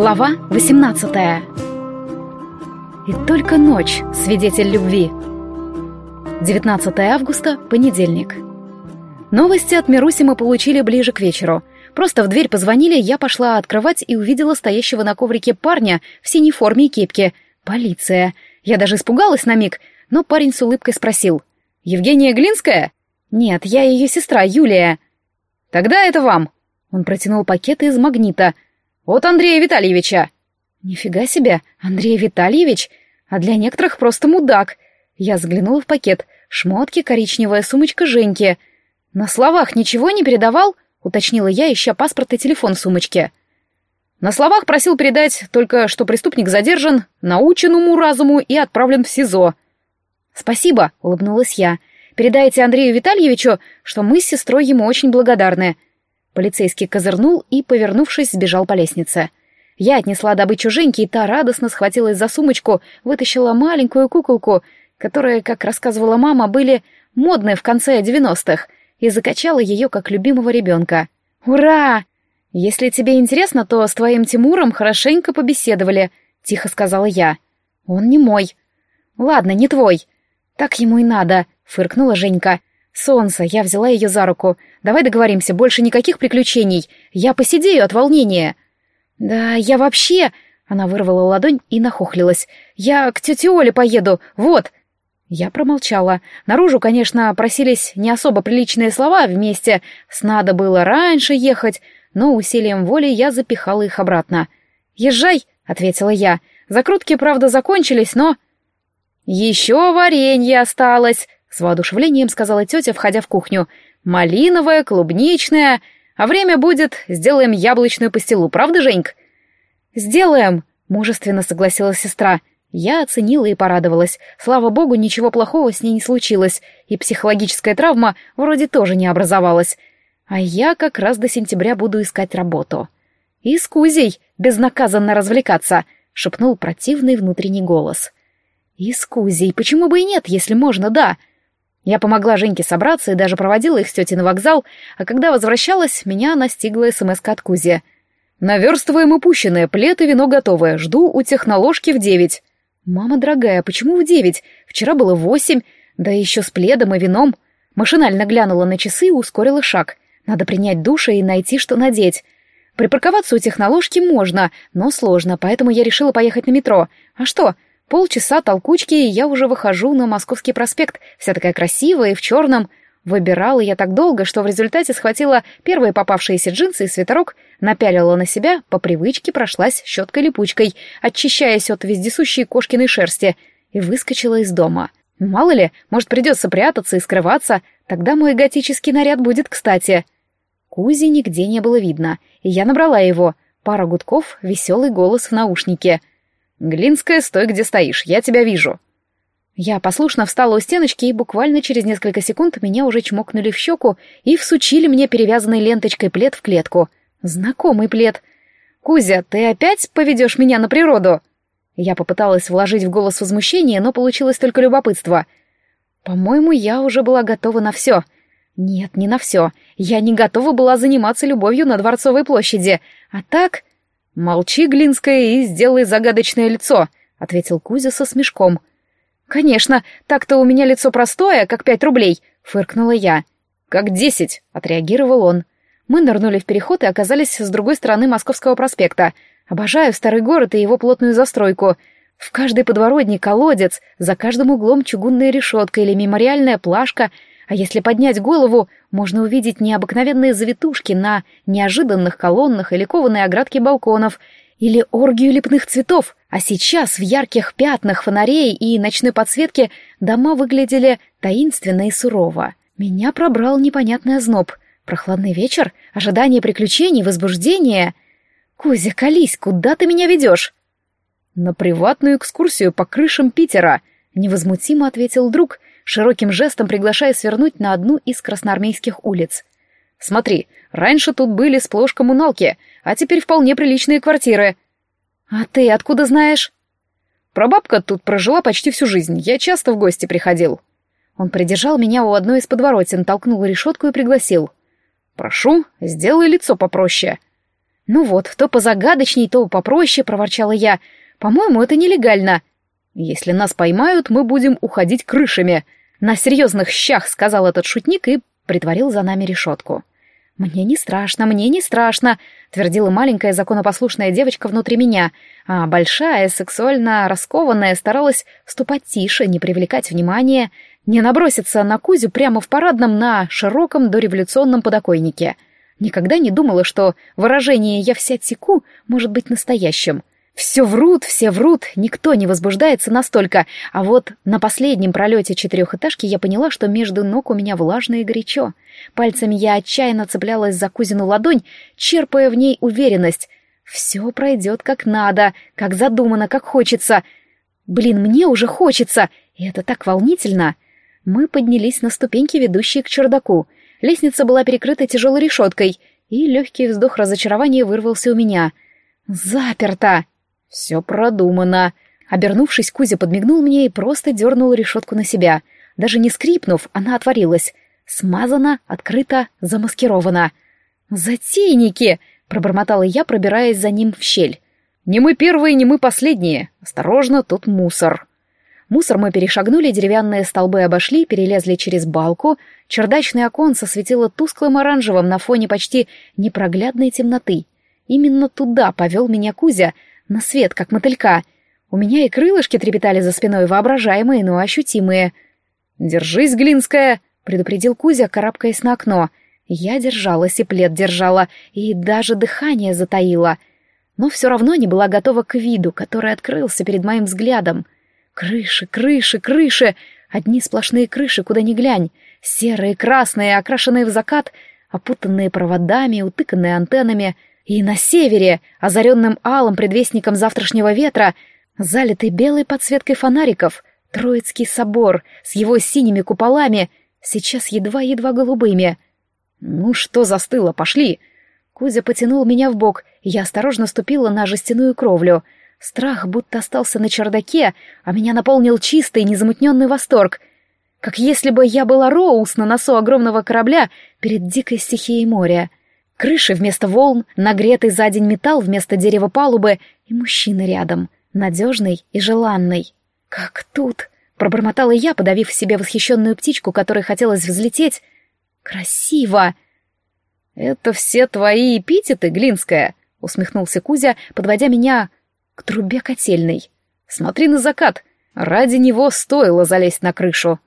Глава 18 И только ночь, свидетель любви. 19 августа, понедельник. Новости от Мируси мы получили ближе к вечеру. Просто в дверь позвонили, я пошла открывать и увидела стоящего на коврике парня в синей форме и кепке. Полиция. Я даже испугалась на миг, но парень с улыбкой спросил. «Евгения Глинская?» «Нет, я ее сестра, Юлия». «Тогда это вам». Он протянул пакеты из магнита. «От Андрея Витальевича». «Нифига себе, Андрей Витальевич? А для некоторых просто мудак». Я взглянула в пакет. Шмотки, коричневая сумочка Женьки. «На словах ничего не передавал?» — уточнила я, ища паспорт и телефон в сумочке. На словах просил передать только, что преступник задержан, научен уму-разуму и отправлен в СИЗО. «Спасибо», — улыбнулась я. «Передайте Андрею Витальевичу, что мы с сестрой ему очень благодарны». Полицейский козырнул и, повернувшись, сбежал по лестнице. Я отнесла добычу Женьке, и та радостно схватилась за сумочку, вытащила маленькую куколку, которая, как рассказывала мама, были модные в конце девяностых, и закачала ее как любимого ребенка. «Ура! Если тебе интересно, то с твоим Тимуром хорошенько побеседовали», — тихо сказала я. «Он не мой». «Ладно, не твой». «Так ему и надо», — фыркнула Женька. «Солнце, я взяла ее за руку. Давай договоримся, больше никаких приключений. Я посидею от волнения». «Да, я вообще...» Она вырвала ладонь и нахохлилась. «Я к тете Оле поеду, вот!» Я промолчала. Наружу, конечно, просились не особо приличные слова вместе. С надо было раньше ехать, но усилием воли я запихала их обратно. «Езжай!» — ответила я. «Закрутки, правда, закончились, но...» «Еще варенье осталось!» — с воодушевлением сказала тетя, входя в кухню. «Малиновое, клубничное. А время будет, сделаем яблочную пастилу, правда, Женьк?» «Сделаем!» — мужественно согласилась сестра. Я оценила и порадовалась. Слава богу, ничего плохого с ней не случилось, и психологическая травма вроде тоже не образовалась. А я как раз до сентября буду искать работу. «И с Кузей безнаказанно развлекаться!» — шепнул противный внутренний голос. «И с Кузей, почему бы и нет, если можно, да?» Я помогла Женьке собраться и даже проводила их с тетей на вокзал, а когда возвращалась, меня настигла смс от Кузи. «Наверстываем упущенное, плед и вино готовое, жду у техноложки в девять». «Мама дорогая, почему в девять? Вчера было восемь, да еще с пледом и вином». Машинально глянула на часы и ускорила шаг. Надо принять душ и найти, что надеть. Припарковаться у техноложки можно, но сложно, поэтому я решила поехать на метро. А что, Полчаса толкучки, и я уже выхожу на Московский проспект, вся такая красивая и в черном. Выбирала я так долго, что в результате схватила первые попавшиеся джинсы и свитерок, напялила на себя, по привычке прошлась щеткой-липучкой, очищаясь от вездесущей кошкиной шерсти, и выскочила из дома. Мало ли, может, придется прятаться и скрываться, тогда мой готический наряд будет кстати. Кузи нигде не было видно, и я набрала его. Пара гудков, веселый голос в наушнике — «Глинская, стой, где стоишь, я тебя вижу». Я послушно встала у стеночки, и буквально через несколько секунд меня уже чмокнули в щеку и всучили мне перевязанной ленточкой плед в клетку. Знакомый плед. «Кузя, ты опять поведешь меня на природу?» Я попыталась вложить в голос возмущение, но получилось только любопытство. По-моему, я уже была готова на все. Нет, не на все. Я не готова была заниматься любовью на Дворцовой площади. А так... «Молчи, Глинская, и сделай загадочное лицо», — ответил Кузя со смешком. «Конечно, так-то у меня лицо простое, как пять рублей», — фыркнула я. «Как десять», — отреагировал он. Мы нырнули в переход и оказались с другой стороны Московского проспекта. Обожаю старый город и его плотную застройку. В каждой подворотне колодец, за каждым углом чугунная решетка или мемориальная плашка — а если поднять голову, можно увидеть необыкновенные завитушки на неожиданных колоннах или кованые оградки балконов, или оргию лепных цветов. А сейчас в ярких пятнах фонарей и ночной подсветке дома выглядели таинственно и сурово. Меня пробрал непонятный озноб. Прохладный вечер, ожидание приключений, возбуждение. «Кузя, колись, куда ты меня ведешь?» «На приватную экскурсию по крышам Питера», — невозмутимо ответил друг — широким жестом приглашая свернуть на одну из красноармейских улиц. «Смотри, раньше тут были сплошь коммуналки, а теперь вполне приличные квартиры». «А ты откуда знаешь?» «Прабабка тут прожила почти всю жизнь, я часто в гости приходил». Он придержал меня у одной из подворотен, толкнул решетку и пригласил. «Прошу, сделай лицо попроще». «Ну вот, то позагадочней, то попроще», — проворчала я. «По-моему, это нелегально». «Если нас поймают, мы будем уходить крышами», — на серьезных щах сказал этот шутник и притворил за нами решетку. «Мне не страшно, мне не страшно», — твердила маленькая законопослушная девочка внутри меня, а большая, сексуально раскованная старалась ступать тише, не привлекать внимания, не наброситься на Кузю прямо в парадном на широком дореволюционном подоконнике — Никогда не думала, что выражение «я вся теку» может быть настоящим. Все врут, все врут, никто не возбуждается настолько, а вот на последнем пролете четырехэтажки я поняла, что между ног у меня влажно и горячо. Пальцами я отчаянно цеплялась за кузину ладонь, черпая в ней уверенность. Все пройдет как надо, как задумано, как хочется. Блин, мне уже хочется, и это так волнительно. Мы поднялись на ступеньки, ведущие к чердаку — Лестница была перекрыта тяжелой решеткой, и легкий вздох разочарования вырвался у меня. «Заперто!» «Все продумано!» Обернувшись, Кузя подмигнул мне и просто дернул решетку на себя. Даже не скрипнув, она отворилась. Смазана, открыта, замаскирована. «Затейники!» — пробормотала я, пробираясь за ним в щель. «Не мы первые, не мы последние. Осторожно, тут мусор». Мусор мы перешагнули, деревянные столбы обошли, перелезли через балку. Чердачное оконце светило тусклым оранжевым на фоне почти непроглядной темноты. Именно туда повел меня Кузя, на свет, как мотылька. У меня и крылышки трепетали за спиной, воображаемые, но ощутимые. «Держись, Глинская!» — предупредил Кузя, карабкаясь на окно. Я держалась и плед держала, и даже дыхание затаила. Но все равно не была готова к виду, который открылся перед моим взглядом — Крыши, крыши, крыши! Одни сплошные крыши, куда ни глянь. Серые, красные, окрашенные в закат, опутанные проводами, утыканные антеннами. И на севере, озаренным алым предвестником завтрашнего ветра, залитый белой подсветкой фонариков, Троицкий собор с его синими куполами, сейчас едва-едва голубыми. «Ну что застыло, пошли!» Кузя потянул меня в бок, я осторожно ступила на жестяную кровлю — Страх будто остался на чердаке, а меня наполнил чистый, незамутненный восторг. Как если бы я была Роуз на носу огромного корабля перед дикой стихией моря. Крыши вместо волн, нагретый за день металл вместо дерева палубы и мужчина рядом, надежный и желанный. «Как тут!» — пробормотала я, подавив в себе восхищенную птичку, которой хотелось взлететь. «Красиво!» «Это все твои эпитеты, Глинская?» — усмехнулся Кузя, подводя меня к трубе котельной. «Смотри на закат. Ради него стоило залезть на крышу».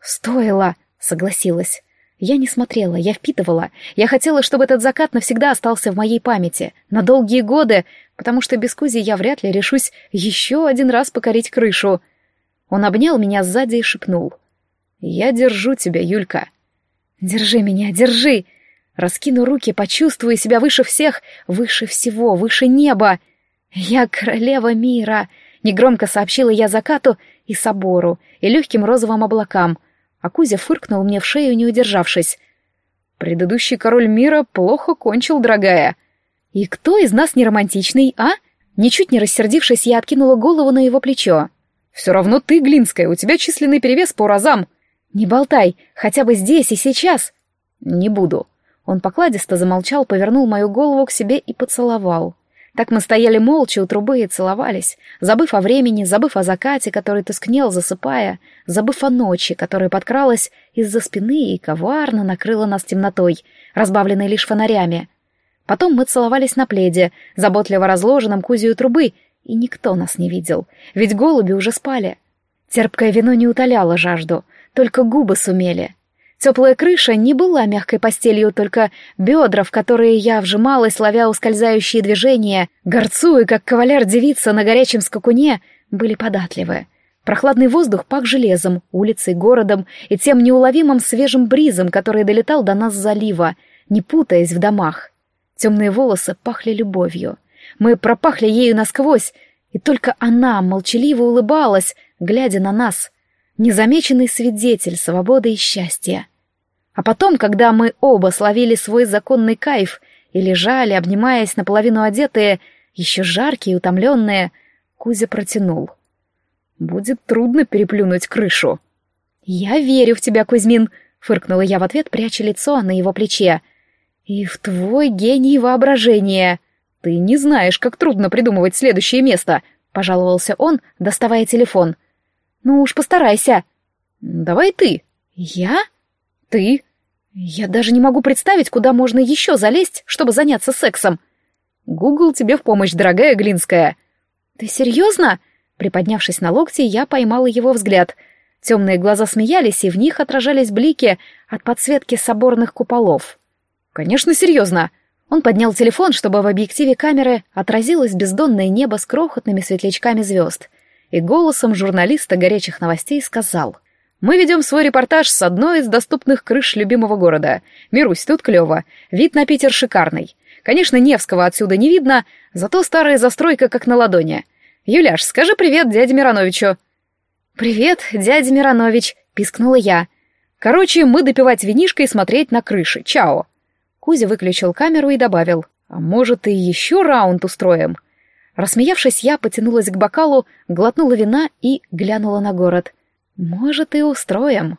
«Стоило», — согласилась. Я не смотрела, я впитывала. Я хотела, чтобы этот закат навсегда остался в моей памяти, на долгие годы, потому что без Кузи я вряд ли решусь еще один раз покорить крышу. Он обнял меня сзади и шепнул. «Я держу тебя, Юлька». «Держи меня, держи!» Раскину руки, почувствую себя выше всех, выше всего, выше неба. «Я королева мира!» — негромко сообщила я закату и собору, и легким розовым облакам, а Кузя фыркнул мне в шею, не удержавшись. «Предыдущий король мира плохо кончил, дорогая». «И кто из нас не романтичный, а?» Ничуть не рассердившись, я откинула голову на его плечо. «Все равно ты, Глинская, у тебя численный перевес по разам». «Не болтай, хотя бы здесь и сейчас». «Не буду». Он покладисто замолчал, повернул мою голову к себе и поцеловал. Так мы стояли молча у трубы и целовались, забыв о времени, забыв о закате, который тускнел, засыпая, забыв о ночи, которая подкралась из-за спины и коварно накрыла нас темнотой, разбавленной лишь фонарями. Потом мы целовались на пледе, заботливо разложенном кузию трубы, и никто нас не видел, ведь голуби уже спали. Терпкое вино не утоляло жажду, только губы сумели — Теплая крыша не была мягкой постелью, только бедра, в которые я вжималась, ловя ускользающие движения, горцуя, как кавалер-девица на горячем скакуне, были податливы. Прохладный воздух пах железом, улицей, городом и тем неуловимым свежим бризом, который долетал до нас с залива, не путаясь в домах. Темные волосы пахли любовью. Мы пропахли ею насквозь, и только она молчаливо улыбалась, глядя на нас. Незамеченный свидетель свободы и счастья. А потом, когда мы оба словили свой законный кайф и лежали, обнимаясь наполовину одетые, еще жаркие и утомленные, Кузя протянул. «Будет трудно переплюнуть крышу». «Я верю в тебя, Кузьмин», — фыркнула я в ответ, пряча лицо на его плече. «И в твой гений воображения». «Ты не знаешь, как трудно придумывать следующее место», — пожаловался он, доставая телефон. «Ну уж постарайся». «Давай ты». «Я?» «Ты». «Я даже не могу представить, куда можно еще залезть, чтобы заняться сексом». «Гугл тебе в помощь, дорогая Глинская». «Ты серьезно?» Приподнявшись на локти, я поймала его взгляд. Темные глаза смеялись, и в них отражались блики от подсветки соборных куполов. «Конечно, серьезно!» Он поднял телефон, чтобы в объективе камеры отразилось бездонное небо с крохотными светлячками звезд, и голосом журналиста горячих новостей сказал. «Мы ведем свой репортаж с одной из доступных крыш любимого города. Мирусь, тут клево. Вид на Питер шикарный. Конечно, Невского отсюда не видно, зато старая застройка как на ладони. Юляш, скажи привет дяде Мироновичу». «Привет, дядя Миронович», — пискнула я. «Короче, мы допивать винишко и смотреть на крыши. Чао». Кузя выключил камеру и добавил. «А может, и еще раунд устроим?» Рассмеявшись, я потянулась к бокалу, глотнула вина и глянула на город. «Может, и устроим».